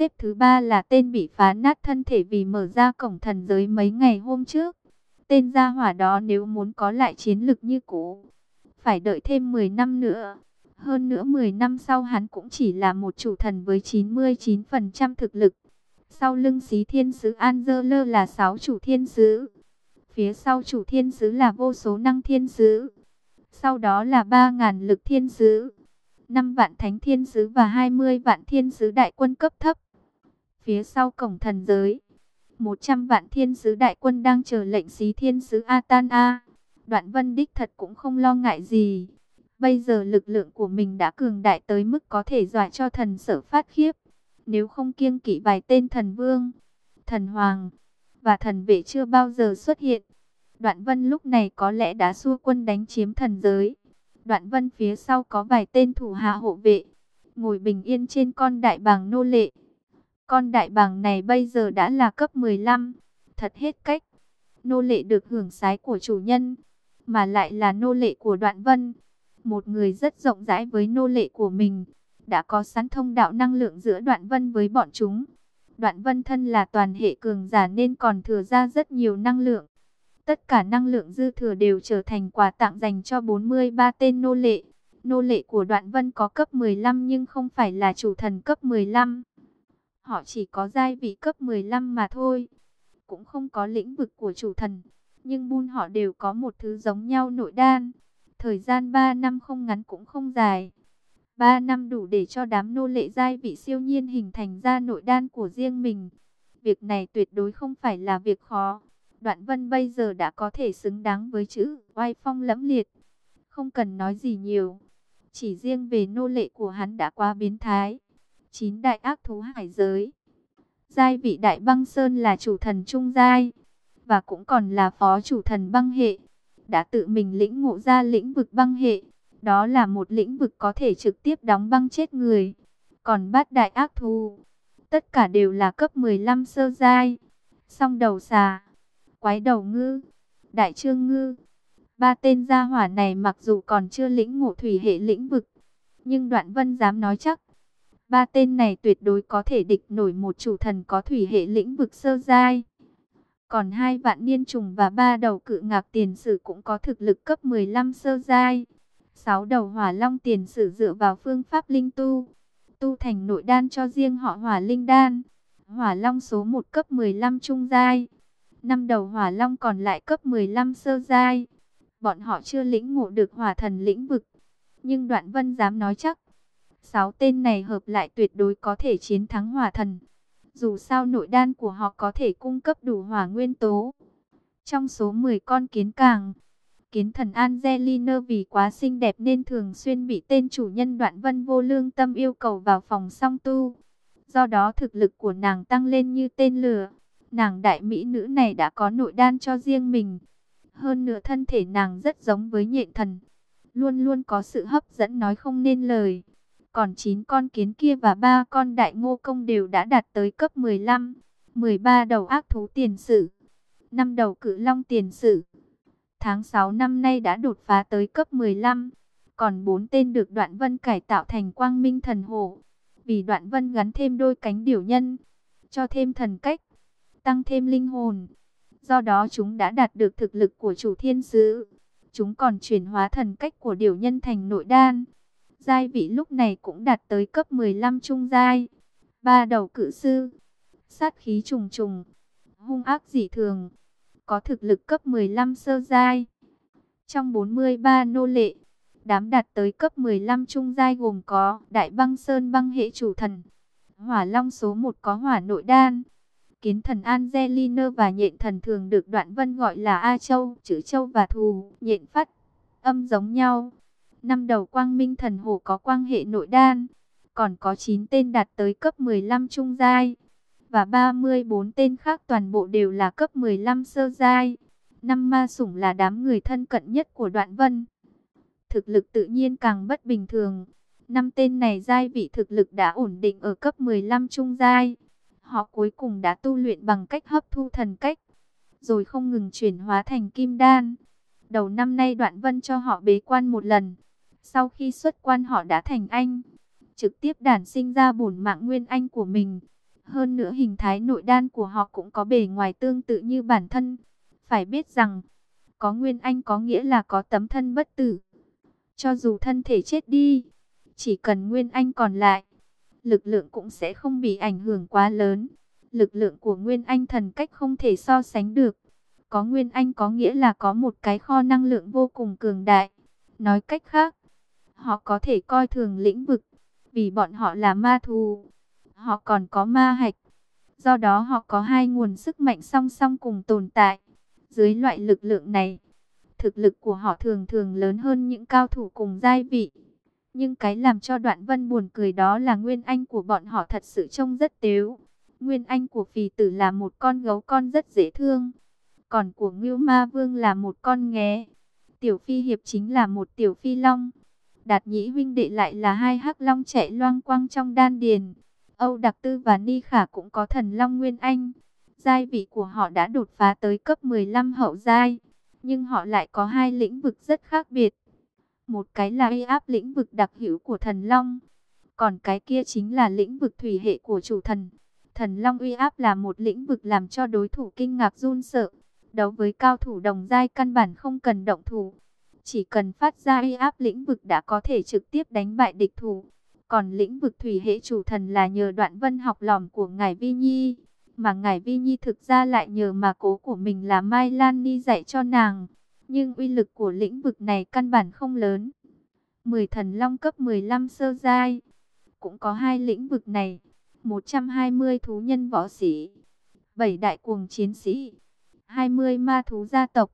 xếp thứ ba là tên bị phá nát thân thể vì mở ra cổng thần giới mấy ngày hôm trước. Tên gia hỏa đó nếu muốn có lại chiến lực như cũ, phải đợi thêm 10 năm nữa. Hơn nữa 10 năm sau hắn cũng chỉ là một chủ thần với 99% thực lực. Sau lưng xí thiên sứ Angela là 6 chủ thiên sứ. Phía sau chủ thiên sứ là vô số năng thiên sứ. Sau đó là 3.000 lực thiên sứ. 5 vạn thánh thiên sứ và 20 vạn thiên sứ đại quân cấp thấp. Phía sau cổng thần giới, 100 vạn thiên sứ đại quân đang chờ lệnh xí thiên sứ Atan A. Đoạn vân đích thật cũng không lo ngại gì. Bây giờ lực lượng của mình đã cường đại tới mức có thể dọa cho thần sở phát khiếp. Nếu không kiêng kỵ vài tên thần vương, thần hoàng và thần vệ chưa bao giờ xuất hiện. Đoạn vân lúc này có lẽ đã xua quân đánh chiếm thần giới. Đoạn vân phía sau có vài tên thủ hạ hộ vệ, ngồi bình yên trên con đại bàng nô lệ. Con đại bàng này bây giờ đã là cấp 15, thật hết cách. Nô lệ được hưởng sái của chủ nhân, mà lại là nô lệ của đoạn vân. Một người rất rộng rãi với nô lệ của mình, đã có sẵn thông đạo năng lượng giữa đoạn vân với bọn chúng. Đoạn vân thân là toàn hệ cường giả nên còn thừa ra rất nhiều năng lượng. Tất cả năng lượng dư thừa đều trở thành quà tặng dành cho 43 tên nô lệ. Nô lệ của đoạn vân có cấp 15 nhưng không phải là chủ thần cấp 15. Họ chỉ có giai vị cấp 15 mà thôi. Cũng không có lĩnh vực của chủ thần. Nhưng buôn họ đều có một thứ giống nhau nội đan. Thời gian 3 năm không ngắn cũng không dài. 3 năm đủ để cho đám nô lệ giai vị siêu nhiên hình thành ra nội đan của riêng mình. Việc này tuyệt đối không phải là việc khó. Đoạn vân bây giờ đã có thể xứng đáng với chữ oai phong lẫm liệt. Không cần nói gì nhiều. Chỉ riêng về nô lệ của hắn đã quá biến thái. Chín đại ác thú hải giới. Giai vị đại băng sơn là chủ thần trung giai. Và cũng còn là phó chủ thần băng hệ. Đã tự mình lĩnh ngộ ra lĩnh vực băng hệ. Đó là một lĩnh vực có thể trực tiếp đóng băng chết người. Còn bát đại ác thú. Tất cả đều là cấp 15 sơ giai. Song đầu xà quái đầu ngư, đại trương ngư. Ba tên gia hỏa này mặc dù còn chưa lĩnh ngộ thủy hệ lĩnh vực, nhưng đoạn vân dám nói chắc. Ba tên này tuyệt đối có thể địch nổi một chủ thần có thủy hệ lĩnh vực sơ giai. Còn hai vạn niên trùng và ba đầu cự ngạc tiền sử cũng có thực lực cấp 15 sơ giai. Sáu đầu hỏa long tiền sử dựa vào phương pháp linh tu. Tu thành nội đan cho riêng họ hỏa linh đan. Hỏa long số 1 cấp 15 trung giai năm đầu hỏa long còn lại cấp 15 sơ giai. Bọn họ chưa lĩnh ngộ được hỏa thần lĩnh vực. Nhưng đoạn vân dám nói chắc. Sáu tên này hợp lại tuyệt đối có thể chiến thắng hỏa thần. Dù sao nội đan của họ có thể cung cấp đủ hỏa nguyên tố. Trong số 10 con kiến càng, kiến thần Angelina vì quá xinh đẹp nên thường xuyên bị tên chủ nhân đoạn vân vô lương tâm yêu cầu vào phòng song tu. Do đó thực lực của nàng tăng lên như tên lửa. Nàng đại mỹ nữ này đã có nội đan cho riêng mình. Hơn nữa thân thể nàng rất giống với nhện thần. Luôn luôn có sự hấp dẫn nói không nên lời. Còn 9 con kiến kia và ba con đại ngô công đều đã đạt tới cấp 15. 13 đầu ác thú tiền sử. 5 đầu cự long tiền sử. Tháng 6 năm nay đã đột phá tới cấp 15. Còn 4 tên được đoạn vân cải tạo thành quang minh thần hổ. Vì đoạn vân gắn thêm đôi cánh điểu nhân. Cho thêm thần cách, tăng thêm linh hồn. Do đó chúng đã đạt được thực lực của chủ thiên sứ. Chúng còn chuyển hóa thần cách của điểu nhân thành nội đan. Giai vị lúc này cũng đạt tới cấp 15 trung giai. Ba đầu cự sư. Sát khí trùng trùng. Hung ác dị thường. Có thực lực cấp 15 sơ giai. Trong 43 nô lệ, đám đạt tới cấp 15 trung giai gồm có Đại Băng Sơn băng hệ chủ thần, Hỏa Long số 1 có hỏa nội đan, Kiến thần Angelina và nhện thần thường được đoạn vân gọi là A Châu, chữ Châu và Thù, nhện phát, âm giống nhau. Năm đầu quang minh thần hổ có quan hệ nội đan, còn có 9 tên đạt tới cấp 15 trung giai, và 34 tên khác toàn bộ đều là cấp 15 sơ giai. Năm ma sủng là đám người thân cận nhất của đoạn vân. Thực lực tự nhiên càng bất bình thường. Năm tên này giai vị thực lực đã ổn định ở cấp 15 trung giai. Họ cuối cùng đã tu luyện bằng cách hấp thu thần cách, rồi không ngừng chuyển hóa thành kim đan. Đầu năm nay Đoạn Vân cho họ bế quan một lần. Sau khi xuất quan họ đã thành anh, trực tiếp đản sinh ra bổn mạng nguyên anh của mình. Hơn nữa hình thái nội đan của họ cũng có bề ngoài tương tự như bản thân. Phải biết rằng, có nguyên anh có nghĩa là có tấm thân bất tử. Cho dù thân thể chết đi, chỉ cần nguyên anh còn lại, lực lượng cũng sẽ không bị ảnh hưởng quá lớn. Lực lượng của nguyên anh thần cách không thể so sánh được. Có nguyên anh có nghĩa là có một cái kho năng lượng vô cùng cường đại. Nói cách khác, họ có thể coi thường lĩnh vực, vì bọn họ là ma thù. Họ còn có ma hạch. Do đó họ có hai nguồn sức mạnh song song cùng tồn tại. Dưới loại lực lượng này, thực lực của họ thường thường lớn hơn những cao thủ cùng giai vị. Nhưng cái làm cho đoạn vân buồn cười đó là nguyên anh của bọn họ thật sự trông rất tếu. Nguyên anh của phì tử là một con gấu con rất dễ thương. Còn của Ngưu Ma Vương là một con nghé. Tiểu Phi Hiệp chính là một tiểu phi long. Đạt nhĩ huynh đệ lại là hai hắc long chạy loang quang trong đan điền. Âu Đặc Tư và Ni Khả cũng có thần long nguyên anh. Giai vị của họ đã đột phá tới cấp 15 hậu giai. Nhưng họ lại có hai lĩnh vực rất khác biệt. Một cái là uy áp lĩnh vực đặc hữu của thần long. Còn cái kia chính là lĩnh vực thủy hệ của chủ thần. Thần long uy áp là một lĩnh vực làm cho đối thủ kinh ngạc run sợ. Đấu với cao thủ đồng giai căn bản không cần động thủ. Chỉ cần phát ra uy áp lĩnh vực đã có thể trực tiếp đánh bại địch thủ. Còn lĩnh vực thủy hệ chủ thần là nhờ đoạn vân học lỏm của Ngài Vi Nhi. Mà Ngài Vi Nhi thực ra lại nhờ mà cố của mình là Mai Lan Ni dạy cho nàng. Nhưng uy lực của lĩnh vực này căn bản không lớn. 10 thần long cấp 15 sơ giai. Cũng có hai lĩnh vực này. 120 thú nhân võ sĩ. 7 đại cuồng chiến sĩ. 20 ma thú gia tộc.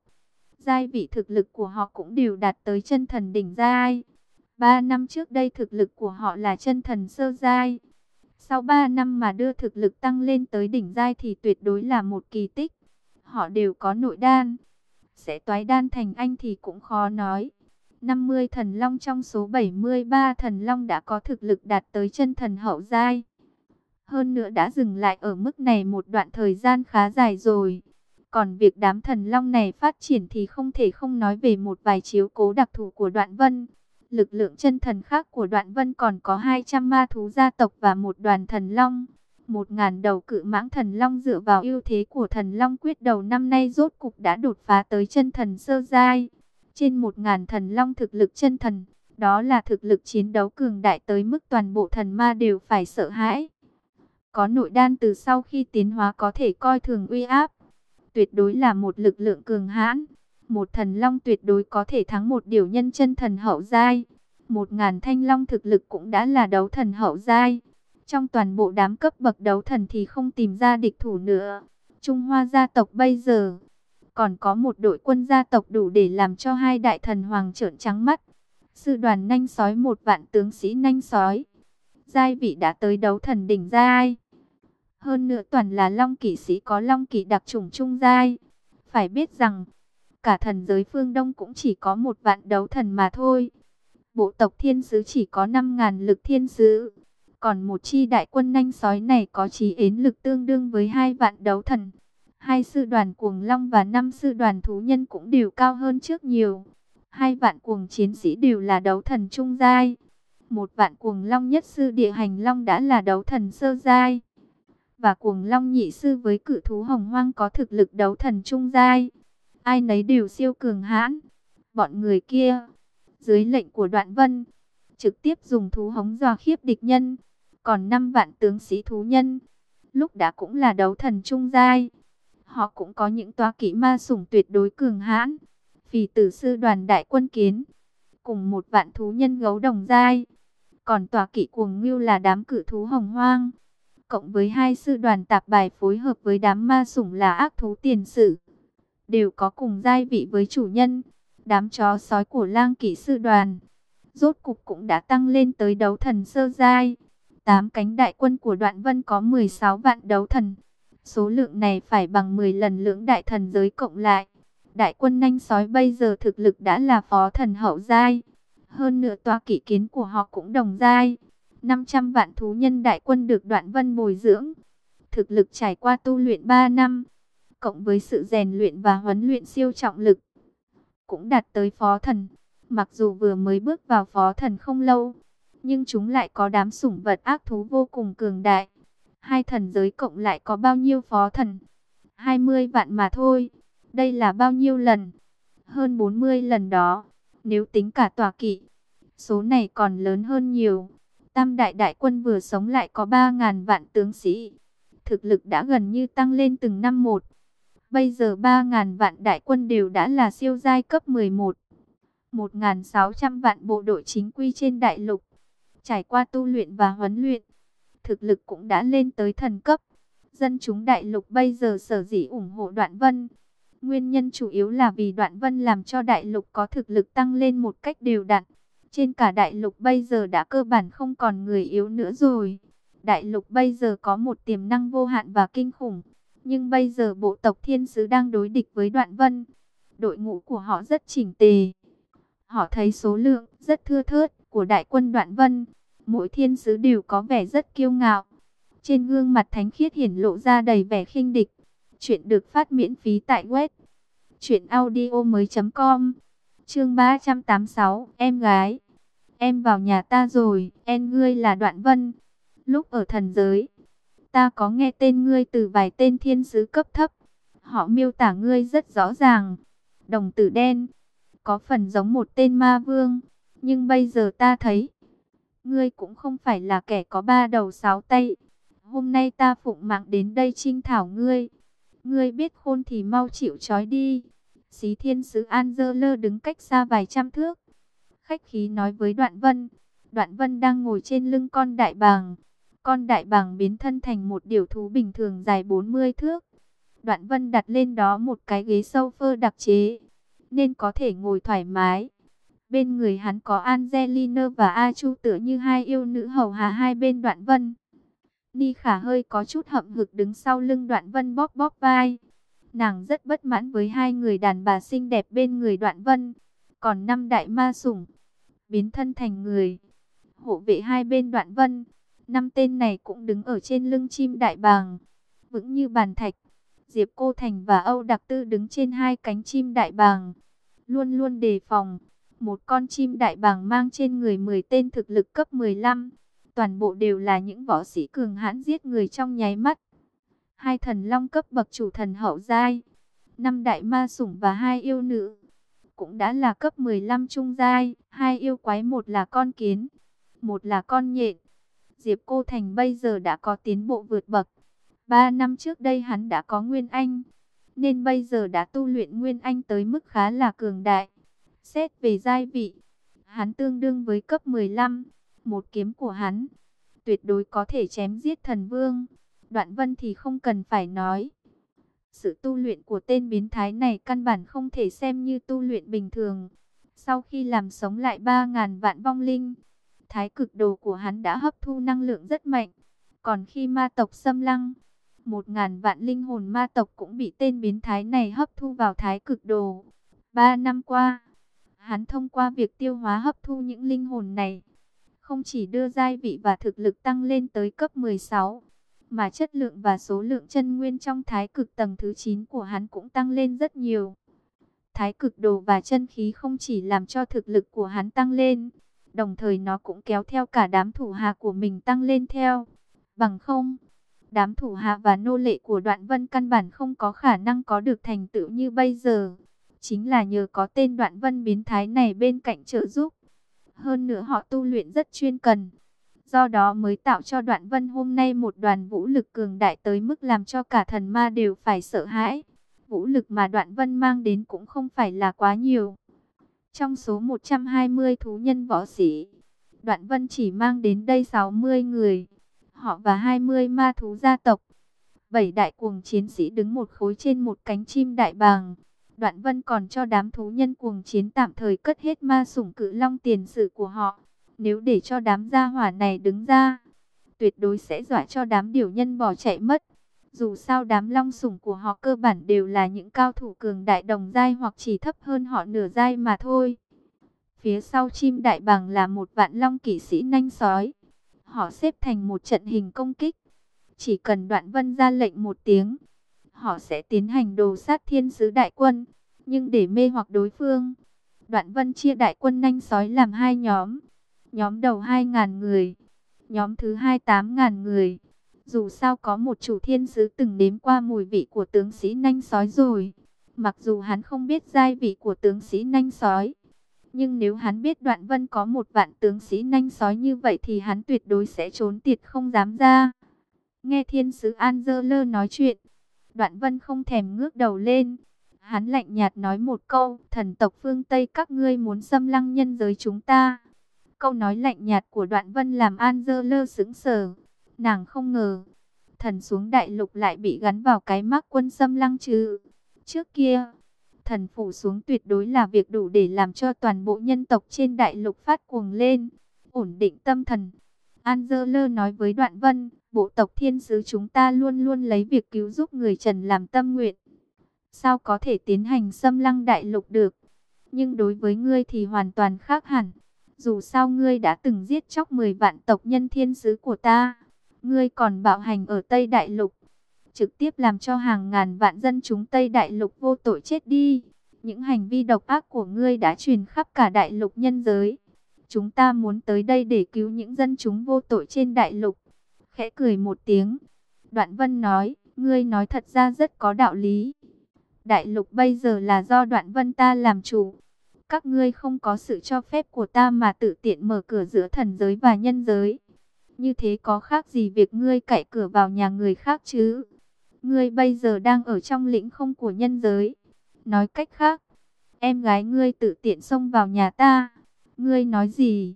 Giai vị thực lực của họ cũng đều đạt tới chân thần đỉnh giai. ba năm trước đây thực lực của họ là chân thần sơ giai. Sau 3 năm mà đưa thực lực tăng lên tới đỉnh giai thì tuyệt đối là một kỳ tích. Họ đều có nội đan. Sẽ toái đan thành anh thì cũng khó nói. 50 thần long trong số 73 thần long đã có thực lực đạt tới chân thần hậu giai. Hơn nữa đã dừng lại ở mức này một đoạn thời gian khá dài rồi. Còn việc đám thần long này phát triển thì không thể không nói về một vài chiếu cố đặc thù của đoạn vân. Lực lượng chân thần khác của đoạn vân còn có 200 ma thú gia tộc và một đoàn thần long. Một ngàn đầu cự mãng thần long dựa vào ưu thế của thần long quyết đầu năm nay rốt cục đã đột phá tới chân thần sơ giai. Trên một ngàn thần long thực lực chân thần, đó là thực lực chiến đấu cường đại tới mức toàn bộ thần ma đều phải sợ hãi. Có nội đan từ sau khi tiến hóa có thể coi thường uy áp. Tuyệt đối là một lực lượng cường hãn. Một thần long tuyệt đối có thể thắng một điều nhân chân thần hậu giai. Một ngàn thanh long thực lực cũng đã là đấu thần hậu giai. Trong toàn bộ đám cấp bậc đấu thần thì không tìm ra địch thủ nữa. Trung Hoa gia tộc bây giờ còn có một đội quân gia tộc đủ để làm cho hai đại thần hoàng trợn trắng mắt. Sư đoàn nanh sói một vạn tướng sĩ nanh sói. Giai vị đã tới đấu thần đỉnh giai. Hơn nữa toàn là long kỵ sĩ có long kỵ đặc trùng trung giai. Phải biết rằng, cả thần giới phương Đông cũng chỉ có một vạn đấu thần mà thôi. Bộ tộc thiên sứ chỉ có 5.000 lực thiên sứ. Còn một chi đại quân nanh sói này có trí ến lực tương đương với hai vạn đấu thần. Hai sư đoàn cuồng long và năm sư đoàn thú nhân cũng đều cao hơn trước nhiều. Hai vạn cuồng chiến sĩ đều là đấu thần trung giai. Một vạn cuồng long nhất sư địa hành long đã là đấu thần sơ giai. Và cuồng long nhị sư với cự thú hồng hoang có thực lực đấu thần trung giai. Ai nấy đều siêu cường hãn. Bọn người kia, dưới lệnh của đoạn vân, trực tiếp dùng thú hống dò khiếp địch nhân. Còn năm vạn tướng sĩ thú nhân, lúc đã cũng là đấu thần trung giai. Họ cũng có những toa kỹ ma sủng tuyệt đối cường hãn. Phì tử sư đoàn đại quân kiến. Cùng một vạn thú nhân gấu đồng giai. Còn tòa kỵ cuồng ngưu là đám cử thú hồng hoang. Cộng với hai sư đoàn tạp bài phối hợp với đám ma sủng là ác thú tiền sử. Đều có cùng giai vị với chủ nhân. Đám chó sói của lang kỵ sư đoàn. Rốt cục cũng đã tăng lên tới đấu thần sơ giai. Tám cánh đại quân của đoạn vân có 16 vạn đấu thần. Số lượng này phải bằng 10 lần lưỡng đại thần giới cộng lại. Đại quân nanh sói bây giờ thực lực đã là phó thần hậu giai. Hơn nữa tòa kỷ kiến của họ cũng đồng giai. 500 vạn thú nhân đại quân được đoạn vân bồi dưỡng. Thực lực trải qua tu luyện 3 năm. Cộng với sự rèn luyện và huấn luyện siêu trọng lực. Cũng đạt tới phó thần. Mặc dù vừa mới bước vào phó thần không lâu. Nhưng chúng lại có đám sủng vật ác thú vô cùng cường đại Hai thần giới cộng lại có bao nhiêu phó thần? 20 vạn mà thôi. Đây là bao nhiêu lần? Hơn 40 lần đó. Nếu tính cả tòa kỵ, số này còn lớn hơn nhiều. Tam đại đại quân vừa sống lại có 3.000 vạn tướng sĩ. Thực lực đã gần như tăng lên từng năm một. Bây giờ 3.000 vạn đại quân đều đã là siêu giai cấp 11. 1.600 vạn bộ đội chính quy trên đại lục. Trải qua tu luyện và huấn luyện. Thực lực cũng đã lên tới thần cấp. Dân chúng đại lục bây giờ sở dĩ ủng hộ đoạn vân. Nguyên nhân chủ yếu là vì đoạn vân làm cho đại lục có thực lực tăng lên một cách đều đặn. Trên cả đại lục bây giờ đã cơ bản không còn người yếu nữa rồi. Đại lục bây giờ có một tiềm năng vô hạn và kinh khủng. Nhưng bây giờ bộ tộc thiên sứ đang đối địch với đoạn vân. Đội ngũ của họ rất chỉnh tề. Họ thấy số lượng rất thưa thớt của đại quân đoạn vân. Mỗi thiên sứ đều có vẻ rất kiêu ngạo. Trên gương mặt thánh khiết hiển lộ ra đầy vẻ khinh địch. Chuyện được phát miễn phí tại web. Chuyện audio mới.com Chương 386 Em gái Em vào nhà ta rồi, em ngươi là Đoạn Vân. Lúc ở thần giới, ta có nghe tên ngươi từ vài tên thiên sứ cấp thấp. Họ miêu tả ngươi rất rõ ràng. Đồng tử đen, có phần giống một tên ma vương. Nhưng bây giờ ta thấy, ngươi cũng không phải là kẻ có ba đầu sáu tay. Hôm nay ta phụng mạng đến đây trinh thảo ngươi. Ngươi biết khôn thì mau chịu trói đi. Xí thiên sứ An Dơ Lơ đứng cách xa vài trăm thước. Khách khí nói với Đoạn Vân. Đoạn Vân đang ngồi trên lưng con đại bàng. Con đại bàng biến thân thành một điều thú bình thường dài 40 thước. Đoạn Vân đặt lên đó một cái ghế sofa đặc chế. Nên có thể ngồi thoải mái. Bên người hắn có Angelina và A Chu tựa như hai yêu nữ hầu hạ hai bên Đoạn Vân. Ni Khả hơi có chút hậm hực đứng sau lưng Đoạn Vân bóp bóp vai. Nàng rất bất mãn với hai người đàn bà xinh đẹp bên người Đoạn Vân. Còn năm đại ma sủng, biến thân thành người. Hộ vệ hai bên Đoạn Vân, năm tên này cũng đứng ở trên lưng chim đại bàng, vững như bàn thạch. Diệp Cô Thành và Âu Đặc Tư đứng trên hai cánh chim đại bàng, luôn luôn đề phòng. Một con chim đại bàng mang trên người 10 tên thực lực cấp 15, toàn bộ đều là những võ sĩ cường hãn giết người trong nháy mắt hai thần long cấp bậc chủ thần hậu giai, năm đại ma sủng và hai yêu nữ, cũng đã là cấp 15 trung giai, hai yêu quái một là con kiến, một là con nhện. Diệp Cô Thành bây giờ đã có tiến bộ vượt bậc. Ba năm trước đây hắn đã có Nguyên Anh, nên bây giờ đã tu luyện Nguyên Anh tới mức khá là cường đại. Xét về giai vị, hắn tương đương với cấp 15, một kiếm của hắn tuyệt đối có thể chém giết thần vương. Đoạn vân thì không cần phải nói. Sự tu luyện của tên biến thái này căn bản không thể xem như tu luyện bình thường. Sau khi làm sống lại 3.000 vạn vong linh, thái cực đồ của hắn đã hấp thu năng lượng rất mạnh. Còn khi ma tộc xâm lăng, 1.000 vạn linh hồn ma tộc cũng bị tên biến thái này hấp thu vào thái cực đồ. Ba năm qua, hắn thông qua việc tiêu hóa hấp thu những linh hồn này, không chỉ đưa giai vị và thực lực tăng lên tới cấp 16, mà chất lượng và số lượng chân nguyên trong thái cực tầng thứ 9 của hắn cũng tăng lên rất nhiều. Thái cực đồ và chân khí không chỉ làm cho thực lực của hắn tăng lên, đồng thời nó cũng kéo theo cả đám thủ hạ của mình tăng lên theo. Bằng không, đám thủ hạ và nô lệ của đoạn vân căn bản không có khả năng có được thành tựu như bây giờ. Chính là nhờ có tên đoạn vân biến thái này bên cạnh trợ giúp. Hơn nữa họ tu luyện rất chuyên cần. Do đó mới tạo cho đoạn vân hôm nay một đoàn vũ lực cường đại tới mức làm cho cả thần ma đều phải sợ hãi. Vũ lực mà đoạn vân mang đến cũng không phải là quá nhiều. Trong số 120 thú nhân võ sĩ, đoạn vân chỉ mang đến đây 60 người. Họ và 20 ma thú gia tộc. Bảy đại cuồng chiến sĩ đứng một khối trên một cánh chim đại bàng. Đoạn vân còn cho đám thú nhân cuồng chiến tạm thời cất hết ma sủng cự long tiền sự của họ nếu để cho đám gia hỏa này đứng ra, tuyệt đối sẽ dọa cho đám điều nhân bỏ chạy mất. Dù sao đám long sủng của họ cơ bản đều là những cao thủ cường đại đồng giai hoặc chỉ thấp hơn họ nửa giai mà thôi. Phía sau chim đại bàng là một vạn long kỵ sĩ nanh sói. Họ xếp thành một trận hình công kích. Chỉ cần đoạn vân ra lệnh một tiếng, họ sẽ tiến hành đồ sát thiên sứ đại quân. Nhưng để mê hoặc đối phương, đoạn vân chia đại quân nanh sói làm hai nhóm. Nhóm đầu 2.000 người, nhóm thứ hai 8.000 người. Dù sao có một chủ thiên sứ từng nếm qua mùi vị của tướng sĩ nanh sói rồi. Mặc dù hắn không biết giai vị của tướng sĩ nanh sói. Nhưng nếu hắn biết đoạn vân có một vạn tướng sĩ nanh sói như vậy thì hắn tuyệt đối sẽ trốn tiệt không dám ra. Nghe thiên sứ An Dơ Lơ nói chuyện. Đoạn vân không thèm ngước đầu lên. Hắn lạnh nhạt nói một câu. Thần tộc phương Tây các ngươi muốn xâm lăng nhân giới chúng ta. Câu nói lạnh nhạt của đoạn vân làm An Dơ Lơ sững sờ. Nàng không ngờ. Thần xuống đại lục lại bị gắn vào cái mắc quân xâm lăng chứ. Trước kia thần phủ xuống tuyệt đối là việc đủ để làm cho toàn bộ nhân tộc trên đại lục phát cuồng lên, ổn định tâm thần. Angela nói với Đoạn Vân, bộ tộc thiên sứ chúng ta luôn luôn lấy việc cứu giúp người Trần làm tâm nguyện. Sao có thể tiến hành xâm lăng đại lục được? Nhưng đối với ngươi thì hoàn toàn khác hẳn. Dù sao ngươi đã từng giết chóc 10 vạn tộc nhân thiên sứ của ta. Ngươi còn bạo hành ở Tây Đại Lục trực tiếp làm cho hàng ngàn vạn dân chúng Tây Đại Lục vô tội chết đi. Những hành vi độc ác của ngươi đã truyền khắp cả đại lục nhân giới. Chúng ta muốn tới đây để cứu những dân chúng vô tội trên đại lục. Khẽ cười một tiếng. Đoạn Vân nói, ngươi nói thật ra rất có đạo lý. Đại lục bây giờ là do Đoạn Vân ta làm chủ. Các ngươi không có sự cho phép của ta mà tự tiện mở cửa giữa thần giới và nhân giới. Như thế có khác gì việc ngươi cậy cửa vào nhà người khác chứ? Ngươi bây giờ đang ở trong lĩnh không của nhân giới. Nói cách khác, em gái ngươi tự tiện xông vào nhà ta. Ngươi nói gì?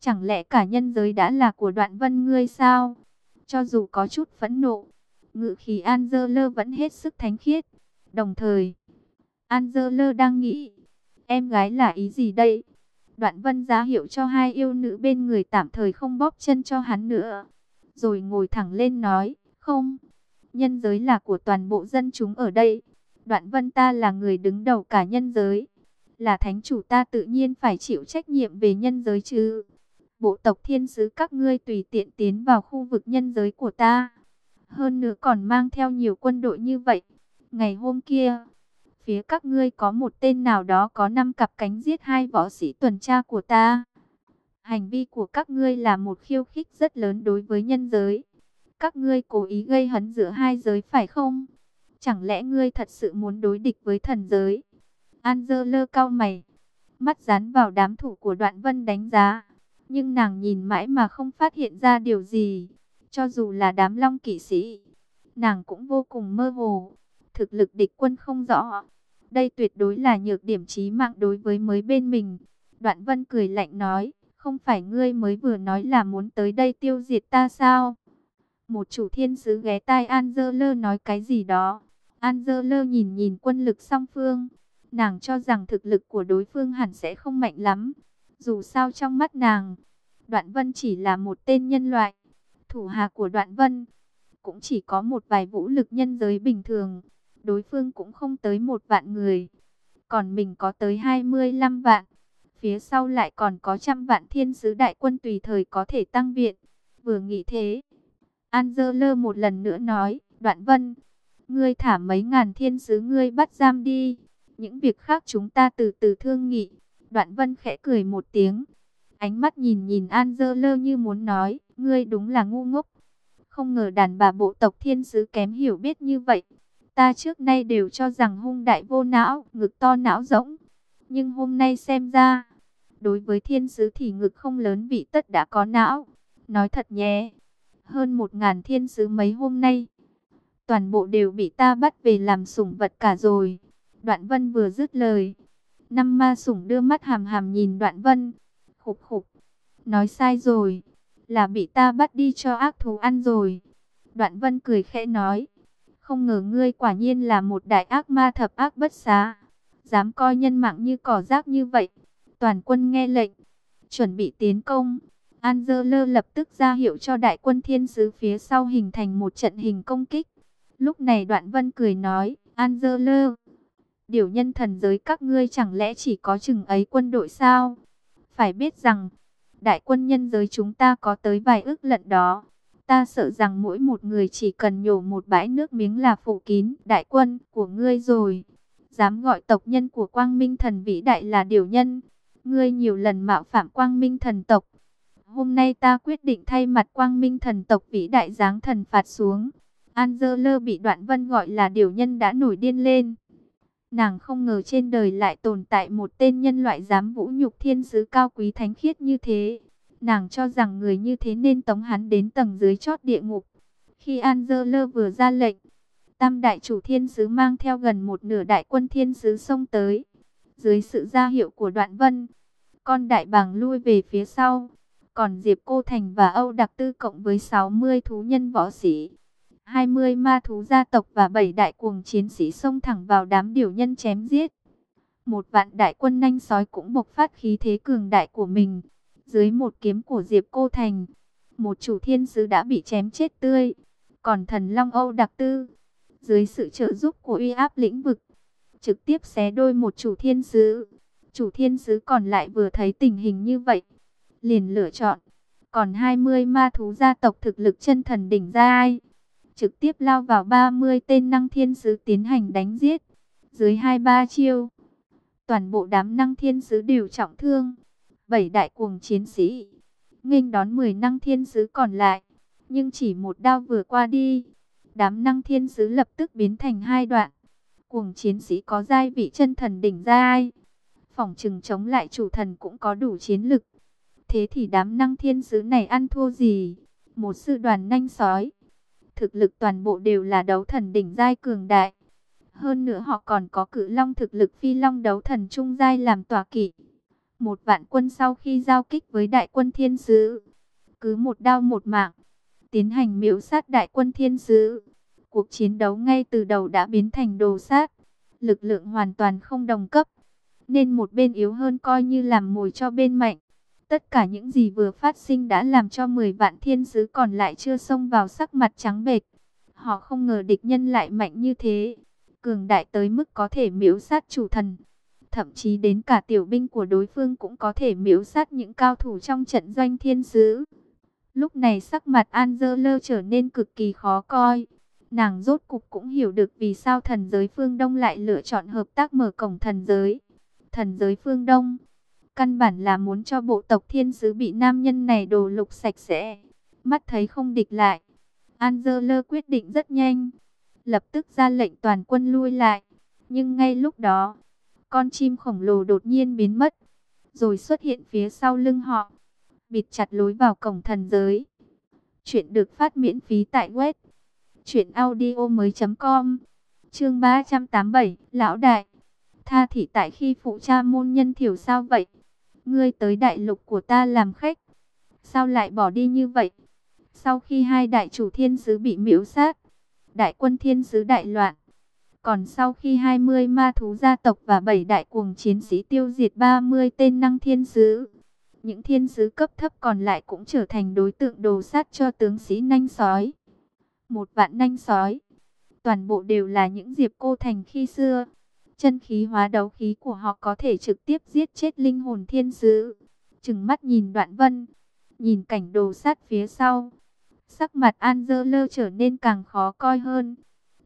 Chẳng lẽ cả nhân giới đã là của đoạn vân ngươi sao? Cho dù có chút phẫn nộ, ngự khí Angela vẫn hết sức thánh khiết. Đồng thời, Angela đang nghĩ, em gái là ý gì đây? Đoạn vân giá hiệu cho hai yêu nữ bên người tạm thời không bóp chân cho hắn nữa. Rồi ngồi thẳng lên nói, không, nhân giới là của toàn bộ dân chúng ở đây. Đoạn vân ta là người đứng đầu cả nhân giới. Là thánh chủ ta tự nhiên phải chịu trách nhiệm về nhân giới chứ. Bộ tộc thiên sứ các ngươi tùy tiện tiến vào khu vực nhân giới của ta. Hơn nữa còn mang theo nhiều quân đội như vậy. Ngày hôm kia, phía các ngươi có một tên nào đó có năm cặp cánh giết hai võ sĩ tuần tra của ta. Hành vi của các ngươi là một khiêu khích rất lớn đối với nhân giới. Các ngươi cố ý gây hấn giữa hai giới phải không? Chẳng lẽ ngươi thật sự muốn đối địch với thần giới? Angela cao mày, mắt dán vào đám thủ của đoạn vân đánh giá. Nhưng nàng nhìn mãi mà không phát hiện ra điều gì. Cho dù là đám long kỵ sĩ, nàng cũng vô cùng mơ hồ. Thực lực địch quân không rõ. Đây tuyệt đối là nhược điểm chí mạng đối với mới bên mình. Đoạn vân cười lạnh nói, không phải ngươi mới vừa nói là muốn tới đây tiêu diệt ta sao? Một chủ thiên sứ ghé tai Angela nói cái gì đó. Angela nhìn nhìn quân lực song phương. Nàng cho rằng thực lực của đối phương hẳn sẽ không mạnh lắm. Dù sao trong mắt nàng, Đoạn Vân chỉ là một tên nhân loại. Thủ hạ của Đoạn Vân cũng chỉ có một vài vũ lực nhân giới bình thường. Đối phương cũng không tới một vạn người. Còn mình có tới 25 vạn. Phía sau lại còn có trăm vạn thiên sứ đại quân tùy thời có thể tăng viện. Vừa nghĩ thế, Angela một lần nữa nói, Đoạn Vân, ngươi thả mấy ngàn thiên sứ ngươi bắt giam đi. Những việc khác chúng ta từ từ thương nghị. Đoạn Vân khẽ cười một tiếng. Ánh mắt nhìn nhìn Angela như muốn nói, ngươi đúng là ngu ngốc. Không ngờ đàn bà bộ tộc thiên sứ kém hiểu biết như vậy. Ta trước nay đều cho rằng hung đại vô não, ngực to não rỗng. Nhưng hôm nay xem ra, đối với thiên sứ thì ngực không lớn vị tất đã có não. Nói thật nhé, hơn một ngàn thiên sứ mấy hôm nay. Toàn bộ đều bị ta bắt về làm sủng vật cả rồi. Đoạn vân vừa dứt lời. Năm ma sủng đưa mắt hàm hàm nhìn đoạn vân. Khục khục. Nói sai rồi. Là bị ta bắt đi cho ác thú ăn rồi. Đoạn vân cười khẽ nói. Không ngờ ngươi quả nhiên là một đại ác ma thập ác bất xá. Dám coi nhân mạng như cỏ rác như vậy. Toàn quân nghe lệnh. Chuẩn bị tiến công. Angela lập tức ra hiệu cho đại quân thiên sứ phía sau hình thành một trận hình công kích. Lúc này đoạn vân cười nói, Angela, điều nhân thần giới các ngươi chẳng lẽ chỉ có chừng ấy quân đội sao? Phải biết rằng, đại quân nhân giới chúng ta có tới vài ước lận đó. Ta sợ rằng mỗi một người chỉ cần nhổ một bãi nước miếng là phủ kín, đại quân của ngươi rồi. Dám gọi tộc nhân của quang minh thần vĩ đại là điều nhân. Ngươi nhiều lần mạo phạm quang minh thần tộc Hôm nay ta quyết định thay mặt quang minh thần tộc vĩ đại giáng thần phạt xuống. Angela bị đoạn vân gọi là điều nhân đã nổi điên lên. Nàng không ngờ trên đời lại tồn tại một tên nhân loại dám vũ nhục thiên sứ cao quý thánh khiết như thế. Nàng cho rằng người như thế nên tống hắn đến tầng dưới chót địa ngục. Khi Angela vừa ra lệnh, tam đại chủ thiên sứ mang theo gần một nửa đại quân thiên sứ xông tới. Dưới sự ra hiệu của đoạn vân, con đại bàng lui về phía sau. Còn Diệp Cô Thành và Âu Đặc Tư cộng với 60 thú nhân võ sĩ 20 ma thú gia tộc và 7 đại cuồng chiến sĩ xông thẳng vào đám điều nhân chém giết. Một vạn đại quân nhanh sói cũng bộc phát khí thế cường đại của mình. Dưới một kiếm của Diệp Cô Thành, một chủ thiên sứ đã bị chém chết tươi. Còn thần Long Âu Đặc Tư, dưới sự trợ giúp của uy áp lĩnh vực, trực tiếp xé đôi một chủ thiên sứ. Chủ thiên sứ còn lại vừa thấy tình hình như vậy, liền lựa chọn. Còn 20 ma thú gia tộc thực lực chân thần đỉnh ra ai? trực tiếp lao vào 30 tên năng thiên sứ tiến hành đánh giết. Dưới 2-3 chiêu, toàn bộ đám năng thiên sứ đều trọng thương. Bảy đại cuồng chiến sĩ, nghênh đón 10 năng thiên sứ còn lại. Nhưng chỉ một đao vừa qua đi, đám năng thiên sứ lập tức biến thành hai đoạn. Cuồng chiến sĩ có giai vị chân thần đỉnh giai. phòng trừng chống lại chủ thần cũng có đủ chiến lực. Thế thì đám năng thiên sứ này ăn thua gì? Một sư đoàn nhanh sói thực lực toàn bộ đều là đấu thần đỉnh giai cường đại. Hơn nữa họ còn có cự long thực lực phi long đấu thần trung giai làm tòa kỵ. Một vạn quân sau khi giao kích với đại quân thiên sứ, cứ một đao một mạng, tiến hành miễu sát đại quân thiên sứ. Cuộc chiến đấu ngay từ đầu đã biến thành đồ sát, lực lượng hoàn toàn không đồng cấp, nên một bên yếu hơn coi như làm mồi cho bên mạnh. Tất cả những gì vừa phát sinh đã làm cho 10 vạn thiên sứ còn lại chưa xông vào sắc mặt trắng bệch. Họ không ngờ địch nhân lại mạnh như thế, cường đại tới mức có thể miễu sát chủ thần. Thậm chí đến cả tiểu binh của đối phương cũng có thể miễu sát những cao thủ trong trận doanh thiên sứ. Lúc này sắc mặt Angela trở nên cực kỳ khó coi. Nàng rốt cục cũng hiểu được vì sao thần giới phương Đông lại lựa chọn hợp tác mở cổng thần giới. Thần giới phương Đông Căn bản là muốn cho bộ tộc thiên sứ bị nam nhân này đồ lục sạch sẽ. Mắt thấy không địch lại. Angela quyết định rất nhanh. Lập tức ra lệnh toàn quân lui lại. Nhưng ngay lúc đó, con chim khổng lồ đột nhiên biến mất. Rồi xuất hiện phía sau lưng họ. Bịt chặt lối vào cổng thần giới. Chuyện được phát miễn phí tại web. truyệnaudio mới.com. Chương 387 Lão Đại Tha thị tại khi phụ cha môn nhân thiểu sao vậy? ngươi tới đại lục của ta làm khách. Sao lại bỏ đi như vậy? Sau khi hai đại chủ thiên sứ bị miễu sát, đại quân thiên sứ đại loạn. Còn sau khi 20 ma thú gia tộc và 7 đại cuồng chiến sĩ tiêu diệt 30 tên năng thiên sứ, những thiên sứ cấp thấp còn lại cũng trở thành đối tượng đồ sát cho tướng sĩ nanh sói. Một vạn nanh sói, toàn bộ đều là những diệp cô thành khi xưa. Chân khí hóa đấu khí của họ có thể trực tiếp giết chết linh hồn thiên sứ. Trừng mắt nhìn đoạn vân, nhìn cảnh đồ sát phía sau. Sắc mặt Angela trở nên càng khó coi hơn.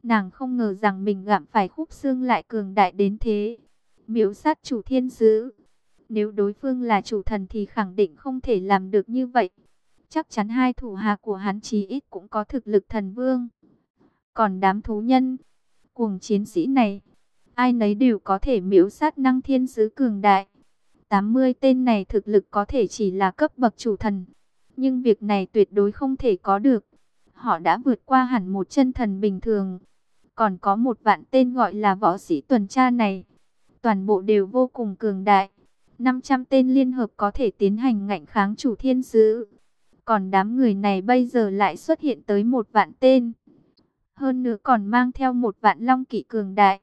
Nàng không ngờ rằng mình gặm phải khúc xương lại cường đại đến thế. Miễu sát chủ thiên sứ. Nếu đối phương là chủ thần thì khẳng định không thể làm được như vậy. Chắc chắn hai thủ hạ của hắn chí ít cũng có thực lực thần vương. Còn đám thú nhân, cuồng chiến sĩ này, ai nấy đều có thể miễu sát năng thiên sứ cường đại. 80 tên này thực lực có thể chỉ là cấp bậc chủ thần, nhưng việc này tuyệt đối không thể có được. Họ đã vượt qua hẳn một chân thần bình thường. Còn có một vạn tên gọi là võ sĩ tuần tra này. Toàn bộ đều vô cùng cường đại. 500 tên liên hợp có thể tiến hành ngạnh kháng chủ thiên sứ. Còn đám người này bây giờ lại xuất hiện tới một vạn tên. Hơn nữa còn mang theo một vạn long kỵ cường đại.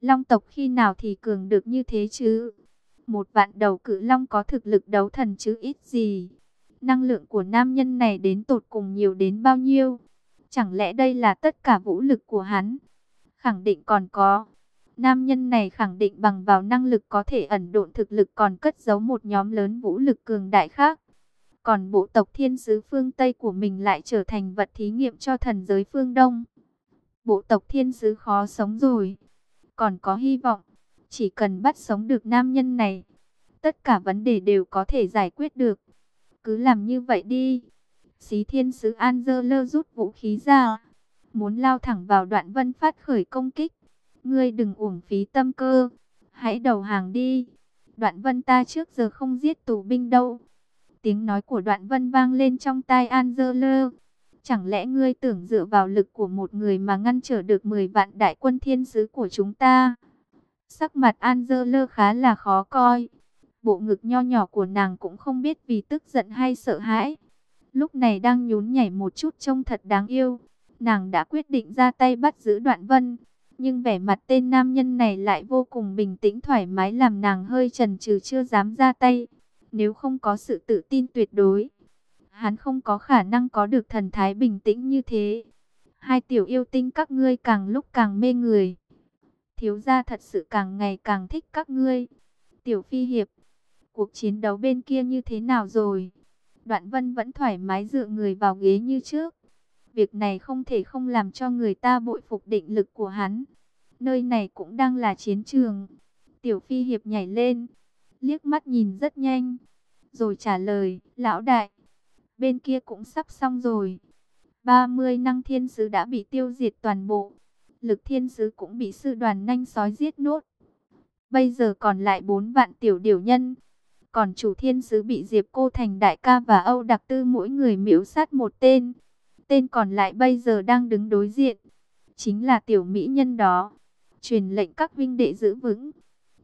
Long tộc khi nào thì cường được như thế chứ? Một vạn đầu cự long có thực lực đấu thần chứ ít gì. Năng lượng của nam nhân này đến tột cùng nhiều đến bao nhiêu? Chẳng lẽ đây là tất cả vũ lực của hắn? Khẳng định còn có. Nam nhân này khẳng định bằng vào năng lực có thể ẩn độn thực lực còn cất giấu một nhóm lớn vũ lực cường đại khác. Còn bộ tộc thiên sứ phương Tây của mình lại trở thành vật thí nghiệm cho thần giới phương Đông. Bộ tộc thiên sứ khó sống rồi còn có hy vọng. Chỉ cần bắt sống được nam nhân này, tất cả vấn đề đều có thể giải quyết được. cứ làm như vậy đi. Xí thiên sứ Angela rút vũ khí ra, muốn lao thẳng vào đoạn vân phát khởi công kích. Ngươi đừng uổng phí tâm cơ, hãy đầu hàng đi. Đoạn vân ta trước giờ không giết tù binh đâu. Tiếng nói của đoạn vân vang lên trong tai Angela. Chẳng lẽ ngươi tưởng dựa vào lực của một người mà ngăn trở được 10 vạn đại quân thiên sứ của chúng ta? Sắc mặt Angela khá là khó coi. Bộ ngực nho nhỏ của nàng cũng không biết vì tức giận hay sợ hãi. Lúc này đang nhún nhảy một chút trông thật đáng yêu. Nàng đã quyết định ra tay bắt giữ đoạn vân. Nhưng vẻ mặt tên nam nhân này lại vô cùng bình tĩnh thoải mái làm nàng hơi chần chừ chưa dám ra tay. Nếu không có sự tự tin tuyệt đối, hắn không có khả năng có được thần thái bình tĩnh như thế. Hai tiểu yêu tinh các ngươi càng lúc càng mê người. Thiếu gia thật sự càng ngày càng thích các ngươi. Tiểu phi hiệp, cuộc chiến đấu bên kia như thế nào rồi? Đoạn vân vẫn thoải mái dựa người vào ghế như trước. Việc này không thể không làm cho người ta bội phục định lực của hắn. Nơi này cũng đang là chiến trường. Tiểu phi hiệp nhảy lên, liếc mắt nhìn rất nhanh. Rồi trả lời, lão đại, bên kia cũng sắp xong rồi. 30 năng thiên sứ đã bị tiêu diệt toàn bộ. Lực thiên sứ cũng bị sư đoàn nhanh sói giết nốt. Bây giờ còn lại 4 vạn tiểu điều nhân. Còn chủ thiên sứ bị Diệp Cô Thành Đại ca và Âu Đặc Tư mỗi người miễu sát một tên. Tên còn lại bây giờ đang đứng đối diện. Chính là tiểu mỹ nhân đó. Truyền lệnh các vinh đệ giữ vững.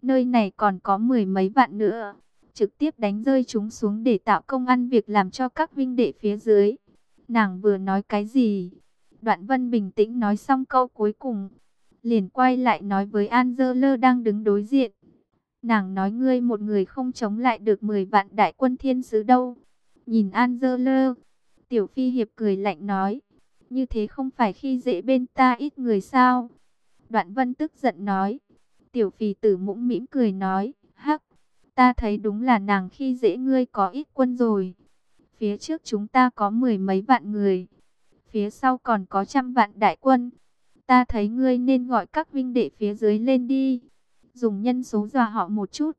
Nơi này còn có mười mấy vạn nữa. Trực tiếp đánh rơi chúng xuống để tạo công ăn việc làm cho các vinh đệ phía dưới. Nàng vừa nói cái gì? Đoạn vân bình tĩnh nói xong câu cuối cùng. Liền quay lại nói với An Jo Lơ đang đứng đối diện. Nàng nói ngươi một người không chống lại được 10 vạn đại quân thiên sứ đâu. Nhìn An Jo Lơ tiểu phi hiệp cười lạnh nói. Như thế không phải khi dễ bên ta ít người sao? Đoạn vân tức giận nói. Tiểu phi tử mũm mĩm cười nói. Hắc, ta thấy đúng là nàng khi dễ ngươi có ít quân rồi. Phía trước chúng ta có mười mấy vạn người. Phía sau còn có trăm vạn đại quân. Ta thấy ngươi nên gọi các vinh đệ phía dưới lên đi dùng nhân số dọa họ một chút.